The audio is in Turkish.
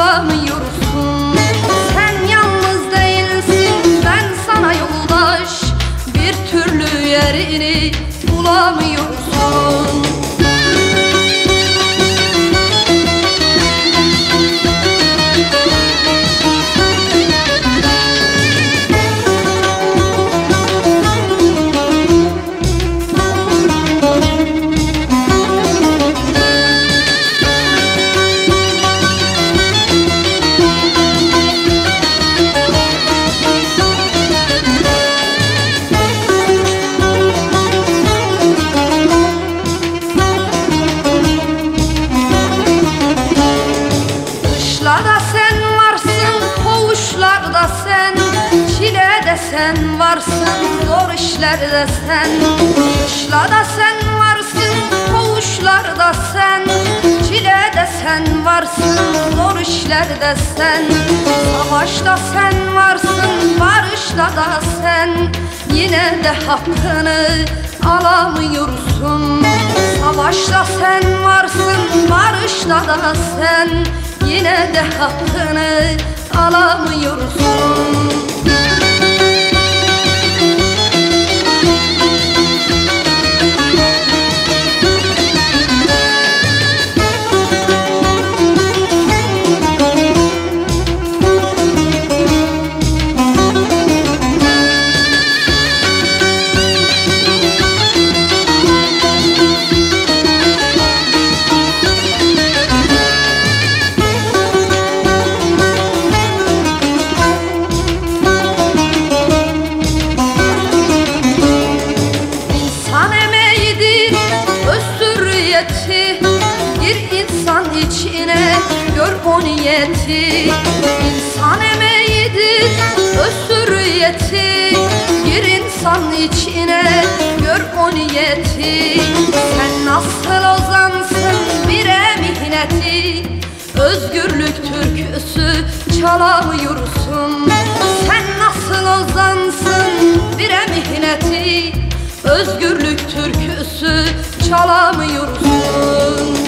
alamıyorsun Sen yalnız değilsin ben sana yoldaş. Bir türlü yerini bulamıyorsun sen varsın, zor işlerde sen. Kışlarda sen varsın, koğuşlarda sen. Çilede sen varsın, zor işlerde sen. Savaşta sen varsın, barışta da sen. Yine de hakkını alamıyorsun. Savaşta sen varsın, barışta da sen. Yine de hakkını alamıyorsun özürriyeti Gir insan içine gör o niyeti. İnsan emeğidir özürriyeti Gir insan içine gör o niyeti. Sen nasıl ozansın bire mihneti? Özgürlük türküsü çalamıyorsun. Sen nasıl ozansın bire mihneti? Türküsü çalamıyorsun.